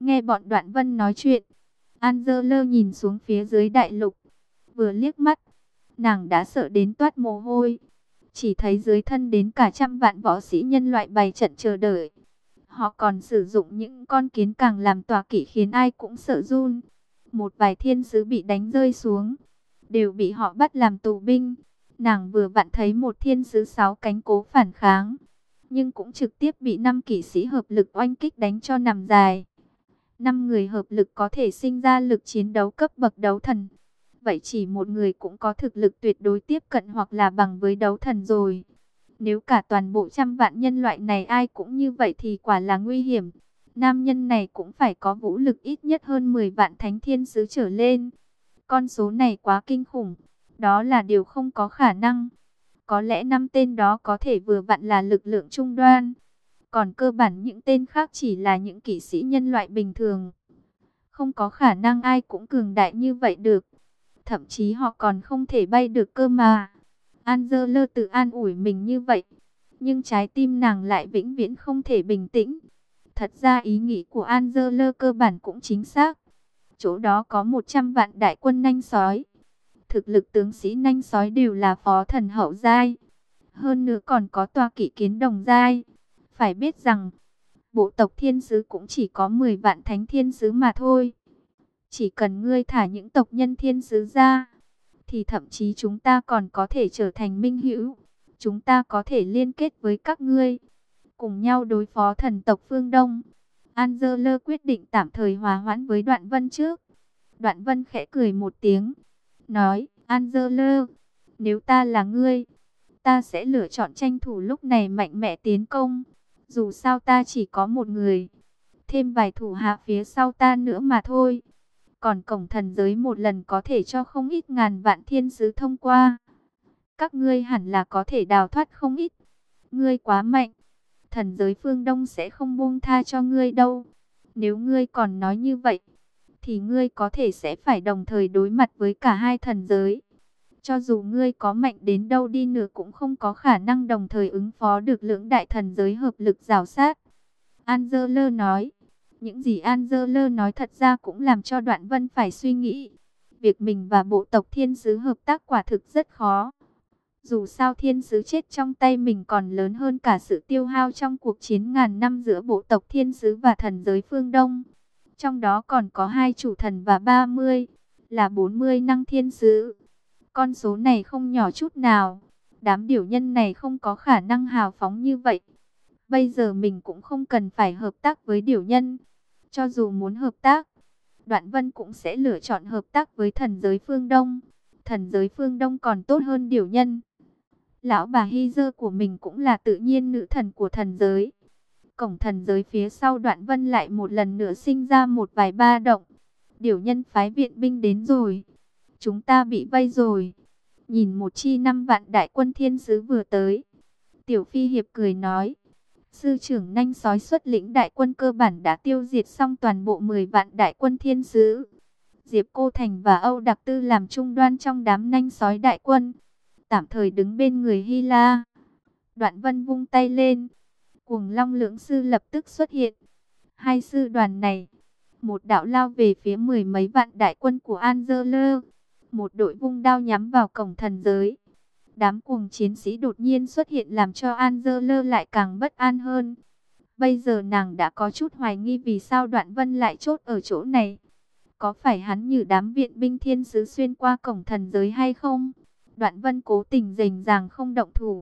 Nghe bọn đoạn vân nói chuyện, An Dơ Lơ nhìn xuống phía dưới đại lục, vừa liếc mắt, nàng đã sợ đến toát mồ hôi. Chỉ thấy dưới thân đến cả trăm vạn võ sĩ nhân loại bày trận chờ đợi. Họ còn sử dụng những con kiến càng làm tòa kỵ khiến ai cũng sợ run. Một vài thiên sứ bị đánh rơi xuống, đều bị họ bắt làm tù binh. Nàng vừa vặn thấy một thiên sứ sáu cánh cố phản kháng nhưng cũng trực tiếp bị năm kỵ sĩ hợp lực oanh kích đánh cho nằm dài. Năm người hợp lực có thể sinh ra lực chiến đấu cấp bậc đấu thần. Vậy chỉ một người cũng có thực lực tuyệt đối tiếp cận hoặc là bằng với đấu thần rồi. Nếu cả toàn bộ trăm vạn nhân loại này ai cũng như vậy thì quả là nguy hiểm. Nam nhân này cũng phải có vũ lực ít nhất hơn 10 vạn thánh thiên sứ trở lên. Con số này quá kinh khủng. Đó là điều không có khả năng. Có lẽ năm tên đó có thể vừa vặn là lực lượng trung đoan. Còn cơ bản những tên khác chỉ là những kỵ sĩ nhân loại bình thường. Không có khả năng ai cũng cường đại như vậy được. Thậm chí họ còn không thể bay được cơ mà. Angela tự an ủi mình như vậy. Nhưng trái tim nàng lại vĩnh viễn không thể bình tĩnh. Thật ra ý nghĩ của Angela cơ bản cũng chính xác. Chỗ đó có 100 vạn đại quân nanh sói thực lực tướng sĩ nanh sói đều là phó thần hậu giai. Hơn nữa còn có tòa kỵ kiến đồng giai. Phải biết rằng, bộ tộc thiên sứ cũng chỉ có 10 vạn thánh thiên sứ mà thôi. Chỉ cần ngươi thả những tộc nhân thiên sứ ra, thì thậm chí chúng ta còn có thể trở thành minh hữu. Chúng ta có thể liên kết với các ngươi, cùng nhau đối phó thần tộc phương Đông. Angela quyết định tạm thời hòa hoãn với Đoạn Vân trước. Đoạn Vân khẽ cười một tiếng, nói, Angela, nếu ta là ngươi, ta sẽ lựa chọn tranh thủ lúc này mạnh mẽ tiến công. Dù sao ta chỉ có một người, thêm vài thủ hạ phía sau ta nữa mà thôi. Còn cổng thần giới một lần có thể cho không ít ngàn vạn thiên sứ thông qua. Các ngươi hẳn là có thể đào thoát không ít. Ngươi quá mạnh, thần giới phương Đông sẽ không buông tha cho ngươi đâu. Nếu ngươi còn nói như vậy, thì ngươi có thể sẽ phải đồng thời đối mặt với cả hai thần giới. Cho dù ngươi có mạnh đến đâu đi nữa cũng không có khả năng đồng thời ứng phó được lưỡng đại thần giới hợp lực rào sát. Angela nói, những gì Angela nói thật ra cũng làm cho Đoạn Vân phải suy nghĩ. Việc mình và bộ tộc thiên sứ hợp tác quả thực rất khó. Dù sao thiên sứ chết trong tay mình còn lớn hơn cả sự tiêu hao trong cuộc chiến ngàn năm giữa bộ tộc thiên sứ và thần giới phương Đông. Trong đó còn có hai chủ thần và 30, là 40 năng thiên sứ. Con số này không nhỏ chút nào. Đám điều nhân này không có khả năng hào phóng như vậy. Bây giờ mình cũng không cần phải hợp tác với điều nhân. Cho dù muốn hợp tác, Đoạn Vân cũng sẽ lựa chọn hợp tác với thần giới phương Đông. Thần giới phương Đông còn tốt hơn điều nhân. Lão bà Hy Dơ của mình cũng là tự nhiên nữ thần của thần giới. Cổng thần giới phía sau đoạn vân lại một lần nữa sinh ra một vài ba động. Điều nhân phái viện binh đến rồi. Chúng ta bị vây rồi. Nhìn một chi năm vạn đại quân thiên sứ vừa tới. Tiểu Phi Hiệp cười nói. Sư trưởng nhanh sói xuất lĩnh đại quân cơ bản đã tiêu diệt xong toàn bộ 10 vạn đại quân thiên sứ. Diệp Cô Thành và Âu Đặc Tư làm trung đoan trong đám nhanh sói đại quân tạm thời đứng bên người Hy La. Đoạn vân vung tay lên, cuồng long lưỡng sư lập tức xuất hiện. Hai sư đoàn này, một đạo lao về phía mười mấy vạn đại quân của Angelơ, một đội vung đao nhắm vào cổng thần giới. Đám cuồng chiến sĩ đột nhiên xuất hiện làm cho Angela lại càng bất an hơn. Bây giờ nàng đã có chút hoài nghi vì sao đoạn vân lại chốt ở chỗ này. Có phải hắn như đám viện binh thiên sứ xuyên qua cổng thần giới hay không? Đoạn vân cố tình rành ràng không động thủ.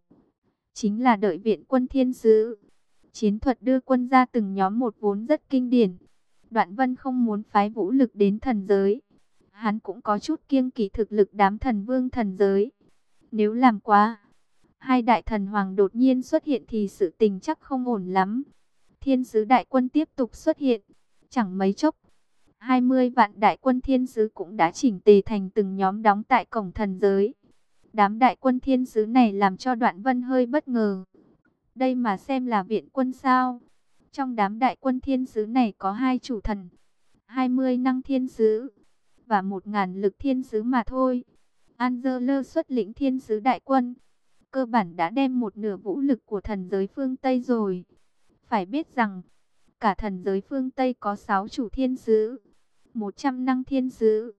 Chính là đợi viện quân thiên sứ. Chiến thuật đưa quân ra từng nhóm một vốn rất kinh điển. Đoạn vân không muốn phái vũ lực đến thần giới. Hắn cũng có chút kiêng kỳ thực lực đám thần vương thần giới. Nếu làm quá, hai đại thần hoàng đột nhiên xuất hiện thì sự tình chắc không ổn lắm. Thiên sứ đại quân tiếp tục xuất hiện. Chẳng mấy chốc, 20 vạn đại quân thiên sứ cũng đã chỉnh tề thành từng nhóm đóng tại cổng thần giới. Đám đại quân thiên sứ này làm cho đoạn vân hơi bất ngờ. Đây mà xem là viện quân sao. Trong đám đại quân thiên sứ này có hai chủ thần, 20 năng thiên sứ và một ngàn lực thiên sứ mà thôi. Angelo xuất lĩnh thiên sứ đại quân, cơ bản đã đem một nửa vũ lực của thần giới phương Tây rồi. Phải biết rằng, cả thần giới phương Tây có 6 chủ thiên sứ, 100 năng thiên sứ,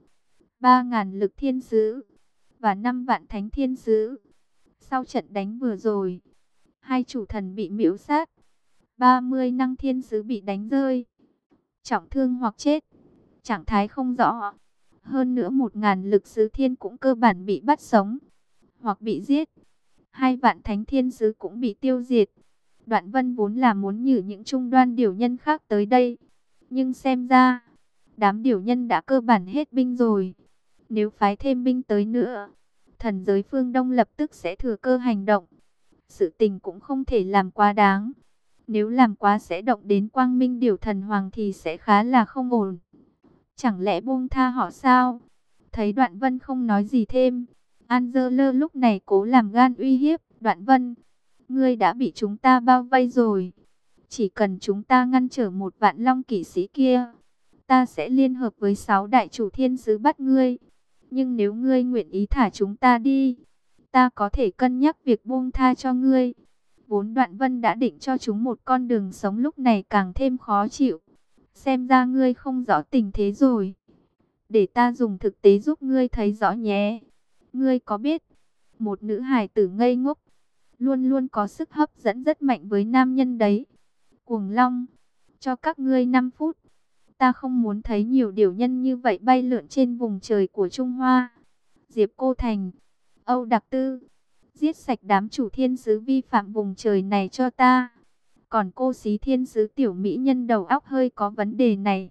3.000 lực thiên sứ, và năm vạn thánh thiên sứ. Sau trận đánh vừa rồi, hai chủ thần bị miễu sát, 30 năng thiên sứ bị đánh rơi, trọng thương hoặc chết, trạng thái không rõ. Hơn nữa một ngàn lực sứ thiên cũng cơ bản bị bắt sống, hoặc bị giết. Hai vạn thánh thiên sứ cũng bị tiêu diệt. Đoạn vân vốn là muốn nhử những trung đoan điều nhân khác tới đây. Nhưng xem ra, đám điều nhân đã cơ bản hết binh rồi. Nếu phái thêm binh tới nữa, thần giới phương Đông lập tức sẽ thừa cơ hành động. Sự tình cũng không thể làm quá đáng. Nếu làm quá sẽ động đến quang minh điều thần hoàng thì sẽ khá là không ổn. Chẳng lẽ buông tha họ sao? Thấy đoạn vân không nói gì thêm. Angela lúc này cố làm gan uy hiếp. Đoạn vân, ngươi đã bị chúng ta bao vây rồi. Chỉ cần chúng ta ngăn trở một vạn long kỵ sĩ kia, ta sẽ liên hợp với sáu đại chủ thiên sứ bắt ngươi. Nhưng nếu ngươi nguyện ý thả chúng ta đi, ta có thể cân nhắc việc buông tha cho ngươi. Vốn đoạn vân đã định cho chúng một con đường sống lúc này càng thêm khó chịu. Xem ra ngươi không rõ tình thế rồi. Để ta dùng thực tế giúp ngươi thấy rõ nhé. Ngươi có biết, một nữ hài tử ngây ngốc, luôn luôn có sức hấp dẫn rất mạnh với nam nhân đấy. Cuồng Long, cho các ngươi 5 phút, Ta không muốn thấy nhiều điều nhân như vậy bay lượn trên vùng trời của Trung Hoa. Diệp Cô Thành, Âu Đặc Tư, giết sạch đám chủ thiên sứ vi phạm vùng trời này cho ta. Còn cô xí thiên sứ tiểu mỹ nhân đầu óc hơi có vấn đề này.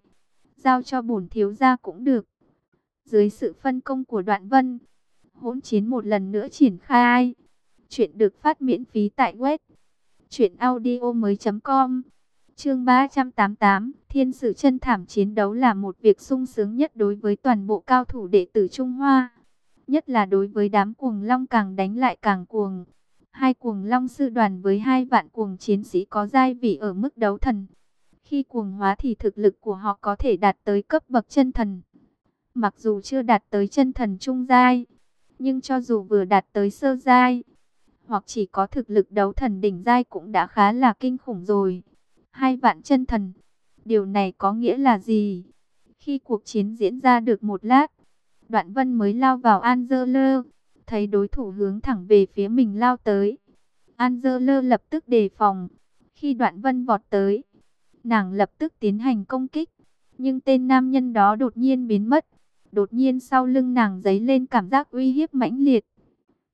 Giao cho bổn thiếu gia cũng được. Dưới sự phân công của đoạn vân, hỗn chiến một lần nữa triển khai. Chuyện được phát miễn phí tại web. Chuyện audio mới.com Chương 388, Thiên sử chân thảm chiến đấu là một việc sung sướng nhất đối với toàn bộ cao thủ đệ tử Trung Hoa. Nhất là đối với đám cuồng long càng đánh lại càng cuồng. Hai cuồng long sư đoàn với hai vạn cuồng chiến sĩ có giai vị ở mức đấu thần. Khi cuồng hóa thì thực lực của họ có thể đạt tới cấp bậc chân thần. Mặc dù chưa đạt tới chân thần trung giai, nhưng cho dù vừa đạt tới sơ giai, hoặc chỉ có thực lực đấu thần đỉnh giai cũng đã khá là kinh khủng rồi hai vạn chân thần. Điều này có nghĩa là gì? Khi cuộc chiến diễn ra được một lát, Đoạn Vân mới lao vào Angela, thấy đối thủ hướng thẳng về phía mình lao tới. Angela lập tức đề phòng. Khi Đoạn Vân vọt tới, nàng lập tức tiến hành công kích, nhưng tên nam nhân đó đột nhiên biến mất. Đột nhiên sau lưng nàng dấy lên cảm giác uy hiếp mãnh liệt.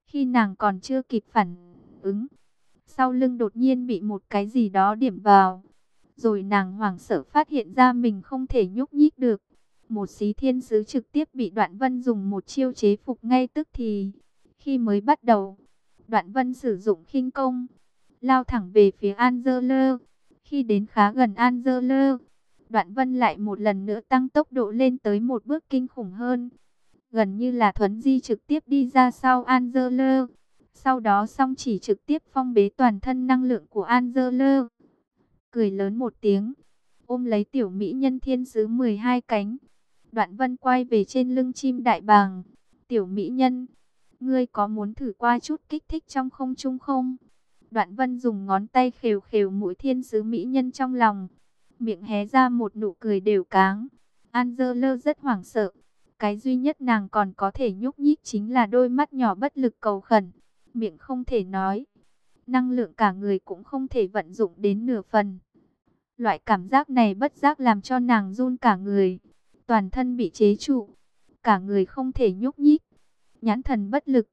Khi nàng còn chưa kịp phản ứng, sau lưng đột nhiên bị một cái gì đó điểm vào. Rồi nàng hoảng sợ phát hiện ra mình không thể nhúc nhích được. Một xí thiên sứ trực tiếp bị đoạn vân dùng một chiêu chế phục ngay tức thì. Khi mới bắt đầu, đoạn vân sử dụng khinh công, lao thẳng về phía Angela. Khi đến khá gần Angela, đoạn vân lại một lần nữa tăng tốc độ lên tới một bước kinh khủng hơn. Gần như là thuấn di trực tiếp đi ra sau Angela. Sau đó song chỉ trực tiếp phong bế toàn thân năng lượng của Angela. Cười lớn một tiếng, ôm lấy tiểu mỹ nhân thiên sứ 12 cánh. Đoạn vân quay về trên lưng chim đại bàng. Tiểu mỹ nhân, ngươi có muốn thử qua chút kích thích trong không trung không? Đoạn vân dùng ngón tay khều khều mũi thiên sứ mỹ nhân trong lòng. Miệng hé ra một nụ cười đều cáng. Angela rất hoảng sợ. Cái duy nhất nàng còn có thể nhúc nhích chính là đôi mắt nhỏ bất lực cầu khẩn miệng không thể nói. Năng lượng cả người cũng không thể vận dụng đến nửa phần. Loại cảm giác này bất giác làm cho nàng run cả người. Toàn thân bị chế trụ. Cả người không thể nhúc nhích. Nhãn thần bất lực.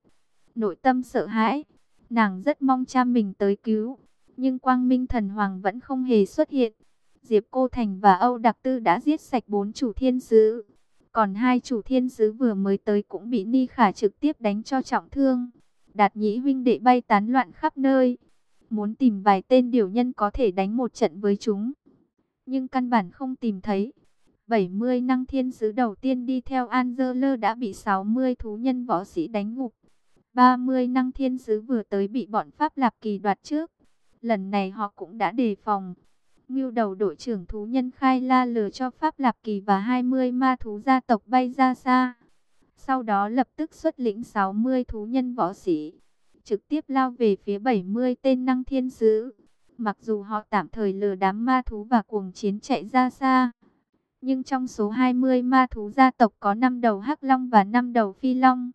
Nội tâm sợ hãi. Nàng rất mong cha mình tới cứu. Nhưng quang minh thần hoàng vẫn không hề xuất hiện. Diệp Cô Thành và Âu Đặc Tư đã giết sạch bốn chủ thiên sứ. Còn hai chủ thiên sứ vừa mới tới cũng bị Ni Khả trực tiếp đánh cho trọng thương. Đạt nhĩ huynh đệ bay tán loạn khắp nơi. Muốn tìm vài tên điều nhân có thể đánh một trận với chúng. Nhưng căn bản không tìm thấy. 70 năng thiên sứ đầu tiên đi theo Angela đã bị 60 thú nhân võ sĩ đánh ngục. 30 năng thiên sứ vừa tới bị bọn Pháp Lạp Kỳ đoạt trước. Lần này họ cũng đã đề phòng. Ngưu đầu đội trưởng thú nhân khai la lừa cho Pháp Lạp Kỳ và 20 ma thú gia tộc bay ra xa. Sau đó lập tức xuất lĩnh 60 thú nhân võ sĩ, trực tiếp lao về phía 70 tên năng thiên sứ. Mặc dù họ tạm thời lừa đám ma thú và cuồng chiến chạy ra xa, nhưng trong số 20 ma thú gia tộc có 5 đầu hắc long và 5 đầu phi long.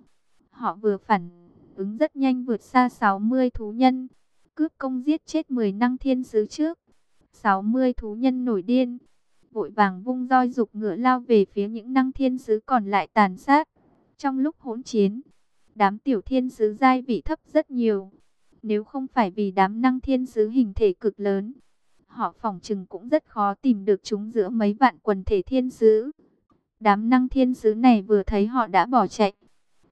Họ vừa phản ứng rất nhanh vượt xa 60 thú nhân, cướp công giết chết 10 năng thiên sứ trước. 60 thú nhân nổi điên, vội vàng vung roi dục ngựa lao về phía những năng thiên sứ còn lại tàn sát. Trong lúc hỗn chiến, đám tiểu thiên sứ giai vị thấp rất nhiều. Nếu không phải vì đám năng thiên sứ hình thể cực lớn, họ phòng trừng cũng rất khó tìm được chúng giữa mấy vạn quần thể thiên sứ. Đám năng thiên sứ này vừa thấy họ đã bỏ chạy.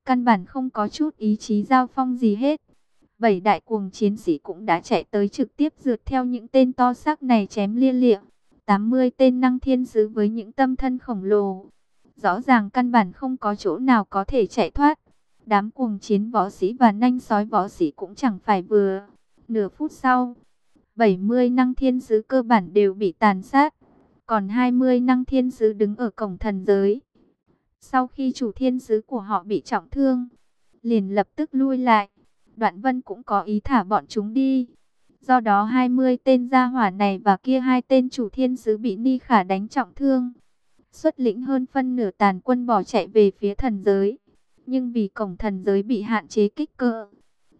Căn bản không có chút ý chí giao phong gì hết. Bảy đại cuồng chiến sĩ cũng đã chạy tới trực tiếp rượt theo những tên to xác này chém lia lịa. 80 tên năng thiên sứ với những tâm thân khổng lồ Rõ ràng căn bản không có chỗ nào có thể chạy thoát. Đám cuồng chiến võ sĩ và nanh sói võ sĩ cũng chẳng phải vừa. Nửa phút sau, 70 năng thiên sứ cơ bản đều bị tàn sát. Còn 20 năng thiên sứ đứng ở cổng thần giới. Sau khi chủ thiên sứ của họ bị trọng thương, liền lập tức lui lại. Đoạn vân cũng có ý thả bọn chúng đi. Do đó 20 tên gia hỏa này và kia hai tên chủ thiên sứ bị Ni Khả đánh trọng thương xuất lĩnh hơn phân nửa tàn quân bỏ chạy về phía thần giới. Nhưng vì cổng thần giới bị hạn chế kích cỡ,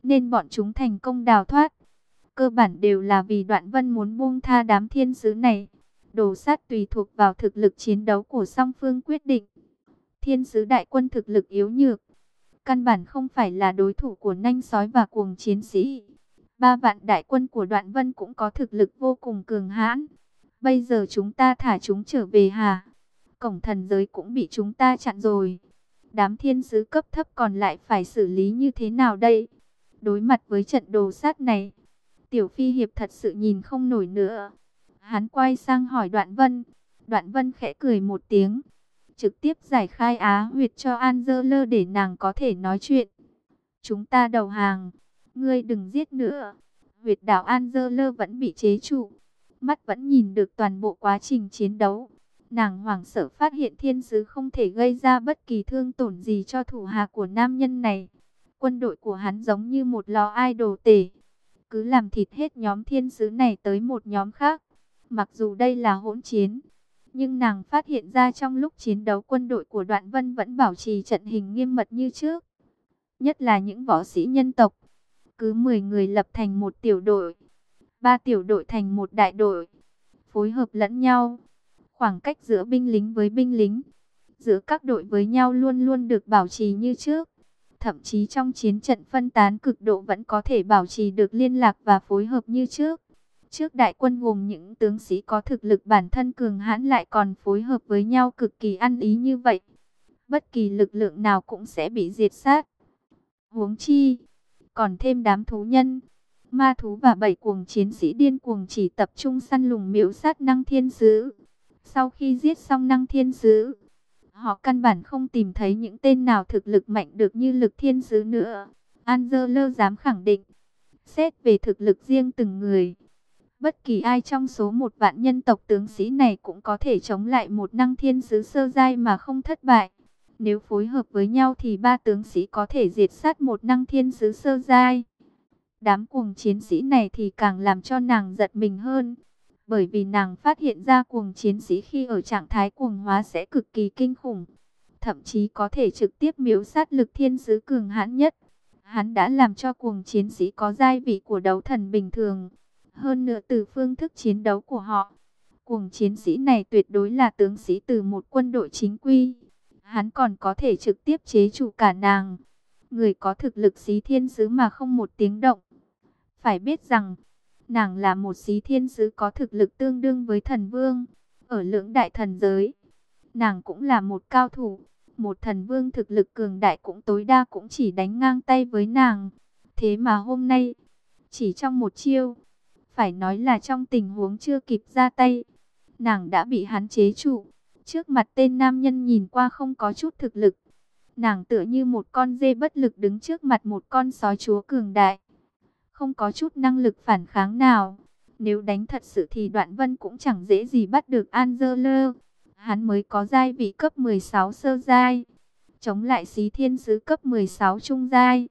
nên bọn chúng thành công đào thoát. Cơ bản đều là vì đoạn vân muốn buông tha đám thiên sứ này. Đồ sát tùy thuộc vào thực lực chiến đấu của song phương quyết định. Thiên sứ đại quân thực lực yếu nhược. Căn bản không phải là đối thủ của nanh sói và cuồng chiến sĩ. Ba vạn đại quân của đoạn vân cũng có thực lực vô cùng cường hãn. Bây giờ chúng ta thả chúng trở về hà cổng thần giới cũng bị chúng ta chặn rồi. Đám thiên sứ cấp thấp còn lại phải xử lý như thế nào đây? Đối mặt với trận đồ sát này, Tiểu Phi Hiệp thật sự nhìn không nổi nữa. Hắn quay sang hỏi Đoạn Vân. Đoạn Vân khẽ cười một tiếng. Trực tiếp giải khai á huyệt cho An Dơ Lơ để nàng có thể nói chuyện. Chúng ta đầu hàng. Ngươi đừng giết nữa. Huyệt đảo An Dơ Lơ vẫn bị chế trụ. Mắt vẫn nhìn được toàn bộ quá trình chiến đấu. Nàng hoảng sợ phát hiện thiên sứ không thể gây ra bất kỳ thương tổn gì cho thủ hạ của nam nhân này. Quân đội của hắn giống như một lò idol tể. Cứ làm thịt hết nhóm thiên sứ này tới một nhóm khác. Mặc dù đây là hỗn chiến, Nhưng nàng phát hiện ra trong lúc chiến đấu quân đội của Đoạn Vân vẫn bảo trì trận hình nghiêm mật như trước. Nhất là những võ sĩ nhân tộc. Cứ 10 người lập thành một tiểu đội. ba tiểu đội thành một đại đội. Phối hợp lẫn nhau. Khoảng cách giữa binh lính với binh lính. Giữa các đội với nhau luôn luôn được bảo trì như trước. Thậm chí trong chiến trận phân tán cực độ vẫn có thể bảo trì được liên lạc và phối hợp như trước. Trước đại quân gồm những tướng sĩ có thực lực bản thân cường hãn lại còn phối hợp với nhau cực kỳ ăn ý như vậy. Bất kỳ lực lượng nào cũng sẽ bị diệt sát. Huống chi, còn thêm đám thú nhân, ma thú và bảy cuồng chiến sĩ điên cuồng chỉ tập trung săn lùng miễu sát năng thiên sứ. Sau khi giết xong năng thiên sứ, họ căn bản không tìm thấy những tên nào thực lực mạnh được như lực thiên sứ nữa. Angelo dám khẳng định, xét về thực lực riêng từng người, Bất kỳ ai trong số một vạn nhân tộc tướng sĩ này cũng có thể chống lại một năng thiên sứ sơ giai mà không thất bại. Nếu phối hợp với nhau thì ba tướng sĩ có thể diệt sát một năng thiên sứ sơ giai. Đám cuồng chiến sĩ này thì càng làm cho nàng giật mình hơn. Bởi vì nàng phát hiện ra cuồng chiến sĩ khi ở trạng thái cuồng hóa sẽ cực kỳ kinh khủng. Thậm chí có thể trực tiếp miếu sát lực thiên sứ cường hãn nhất. Hắn đã làm cho cuồng chiến sĩ có giai vị của đấu thần bình thường. Hơn nữa từ phương thức chiến đấu của họ, cuồng chiến sĩ này tuyệt đối là tướng sĩ từ một quân đội chính quy. Hắn còn có thể trực tiếp chế chủ cả nàng. Người có thực lực xí thiên sứ mà không một tiếng động. Phải biết rằng, nàng là một xí thiên sứ có thực lực tương đương với thần vương. Ở lưỡng đại thần giới, nàng cũng là một cao thủ. Một thần vương thực lực cường đại cũng tối đa cũng chỉ đánh ngang tay với nàng. Thế mà hôm nay, chỉ trong một chiêu, phải nói là trong tình huống chưa kịp ra tay, nàng đã bị hắn chế trụ. Trước mặt tên nam nhân nhìn qua không có chút thực lực. Nàng tựa như một con dê bất lực đứng trước mặt một con sói chúa cường đại. Không có chút năng lực phản kháng nào. Nếu đánh thật sự thì đoạn vân cũng chẳng dễ gì bắt được Angela. Hắn mới có giai vị cấp 16 sơ giai. Chống lại xí thiên sứ cấp 16 trung giai.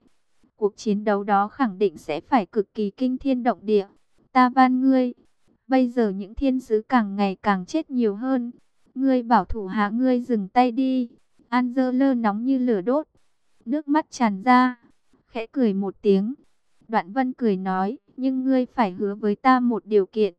Cuộc chiến đấu đó khẳng định sẽ phải cực kỳ kinh thiên động địa ta van ngươi. Bây giờ những thiên sứ càng ngày càng chết nhiều hơn. Ngươi bảo thủ hạ ngươi dừng tay đi. Angela nóng như lửa đốt. Nước mắt tràn ra. Khẽ cười một tiếng. Đoạn vân cười nói. Nhưng ngươi phải hứa với ta một điều kiện.